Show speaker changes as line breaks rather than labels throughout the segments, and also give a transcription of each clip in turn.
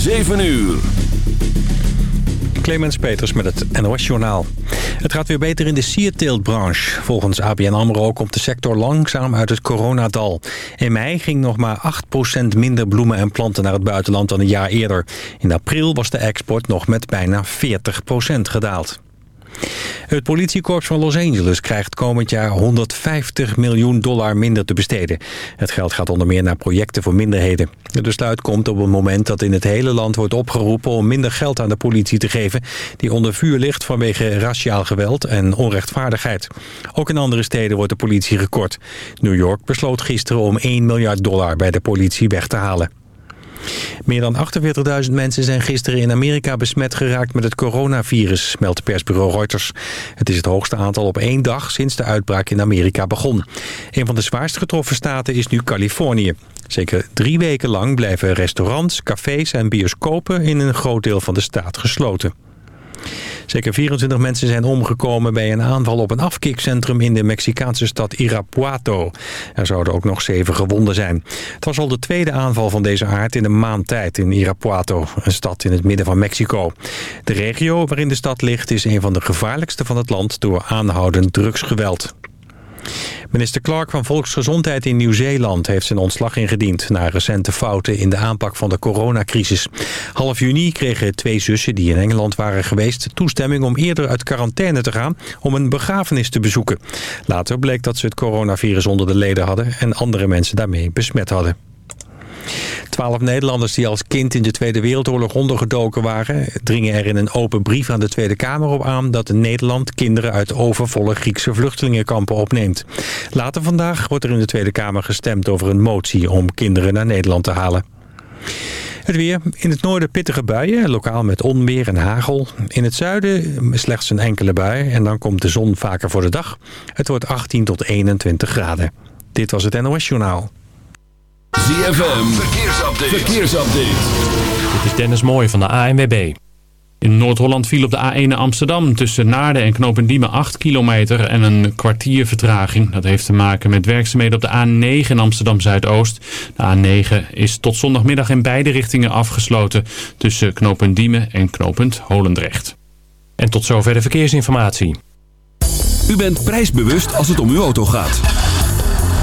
7 uur.
Clemens Peters met het NOS Journaal. Het gaat weer beter in de sierteeltbranche. Volgens ABN AMRO komt de sector langzaam uit het coronadal. In mei ging nog maar 8% minder bloemen en planten naar het buitenland dan een jaar eerder. In april was de export nog met bijna 40% gedaald. Het politiekorps van Los Angeles krijgt komend jaar 150 miljoen dollar minder te besteden. Het geld gaat onder meer naar projecten voor minderheden. Het besluit komt op een moment dat in het hele land wordt opgeroepen om minder geld aan de politie te geven... die onder vuur ligt vanwege raciaal geweld en onrechtvaardigheid. Ook in andere steden wordt de politie gekort. New York besloot gisteren om 1 miljard dollar bij de politie weg te halen. Meer dan 48.000 mensen zijn gisteren in Amerika besmet geraakt met het coronavirus, meldt persbureau Reuters. Het is het hoogste aantal op één dag sinds de uitbraak in Amerika begon. Een van de zwaarst getroffen staten is nu Californië. Zeker drie weken lang blijven restaurants, cafés en bioscopen in een groot deel van de staat gesloten. Zeker 24 mensen zijn omgekomen bij een aanval op een afkikcentrum in de Mexicaanse stad Irapuato. Er zouden ook nog zeven gewonden zijn. Het was al de tweede aanval van deze aard in een maand tijd in Irapuato, een stad in het midden van Mexico. De regio waarin de stad ligt is een van de gevaarlijkste van het land door aanhoudend drugsgeweld. Minister Clark van Volksgezondheid in Nieuw-Zeeland heeft zijn ontslag ingediend... na recente fouten in de aanpak van de coronacrisis. Half juni kregen twee zussen die in Engeland waren geweest... toestemming om eerder uit quarantaine te gaan om een begrafenis te bezoeken. Later bleek dat ze het coronavirus onder de leden hadden... en andere mensen daarmee besmet hadden. Twaalf Nederlanders die als kind in de Tweede Wereldoorlog ondergedoken waren... dringen er in een open brief aan de Tweede Kamer op aan... dat Nederland kinderen uit overvolle Griekse vluchtelingenkampen opneemt. Later vandaag wordt er in de Tweede Kamer gestemd over een motie... om kinderen naar Nederland te halen. Het weer. In het noorden pittige buien, lokaal met onweer en hagel. In het zuiden slechts een enkele bui en dan komt de zon vaker voor de dag. Het wordt 18 tot 21 graden. Dit was het NOS Journaal.
ZFM, verkeersupdate. verkeersupdate.
Dit is Dennis Mooij van de ANWB. In Noord-Holland viel op de A1 Amsterdam tussen Naarden en Knopendiemen 8 kilometer en een kwartier vertraging. Dat heeft te maken met werkzaamheden op de A9 in Amsterdam-Zuidoost. De A9 is tot zondagmiddag in beide richtingen afgesloten tussen Knopendiemen en Knopend Holendrecht. En tot zover de verkeersinformatie.
U bent prijsbewust als het om uw auto gaat.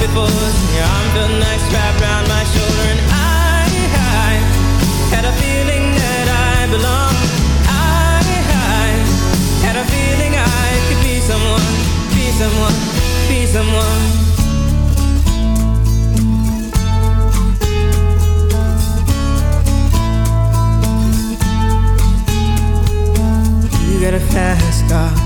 Before your felt nice wrapped around my. And I, had a feeling that I belonged. I, I had a feeling I could be someone, be someone, be someone. You got a fast car.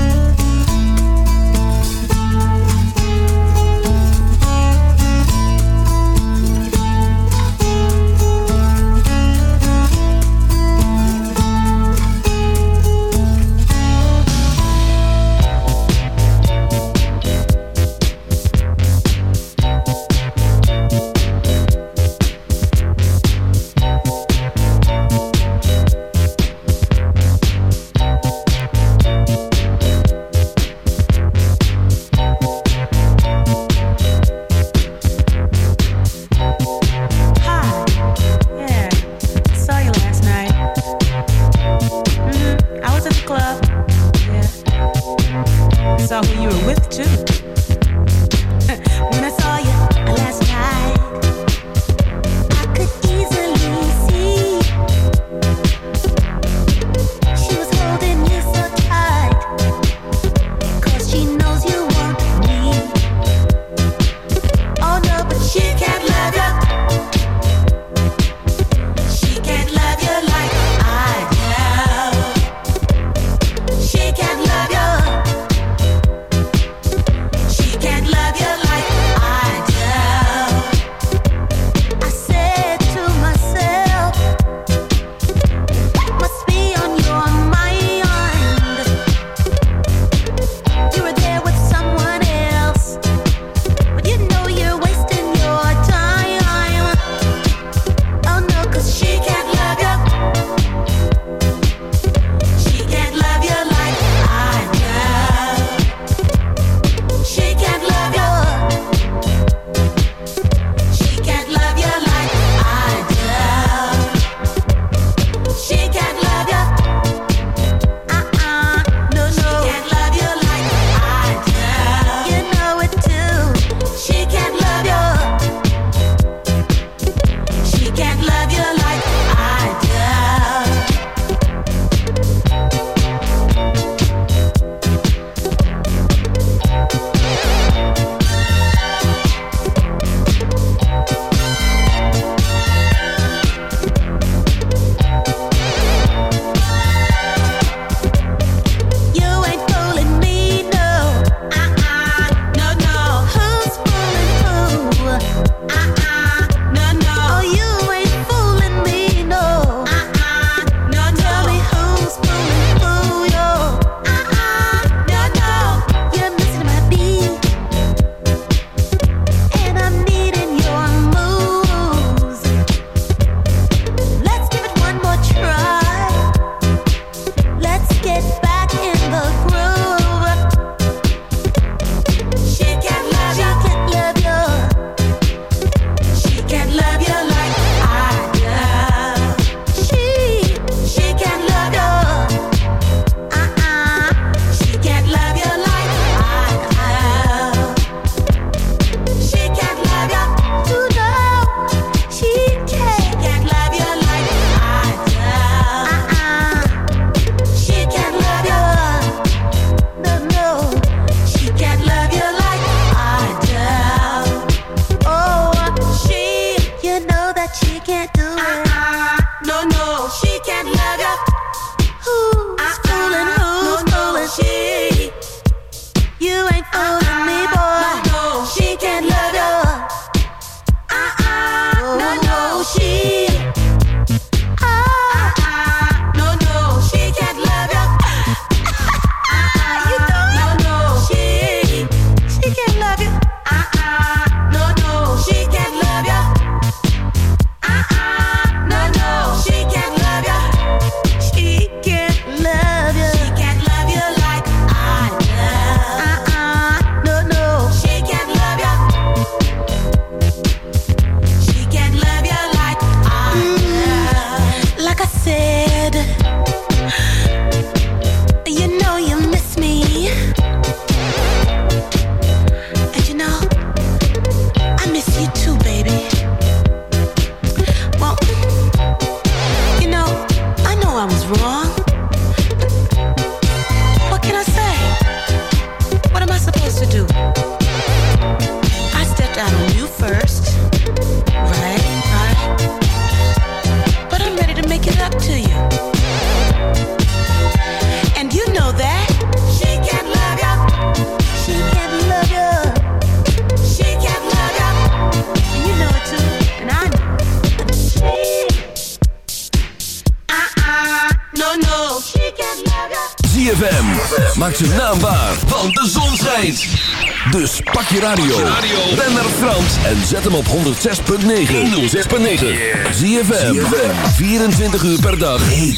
Oh, over me,
boy.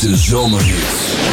Hete
zomerhits.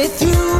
with you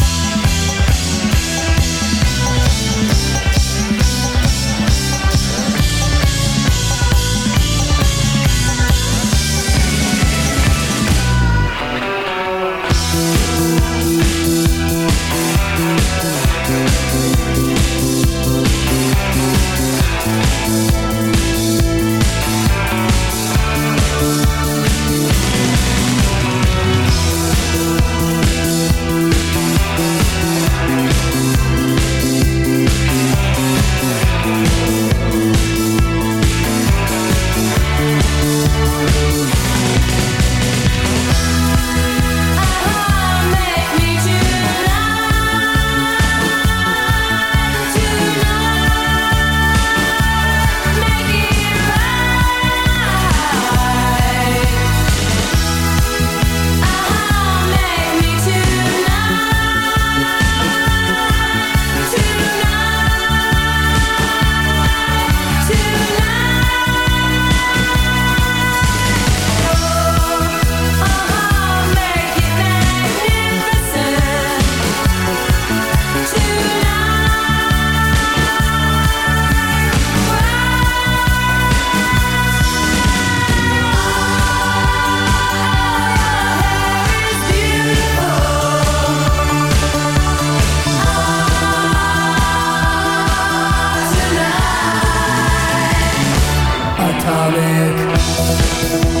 Ik.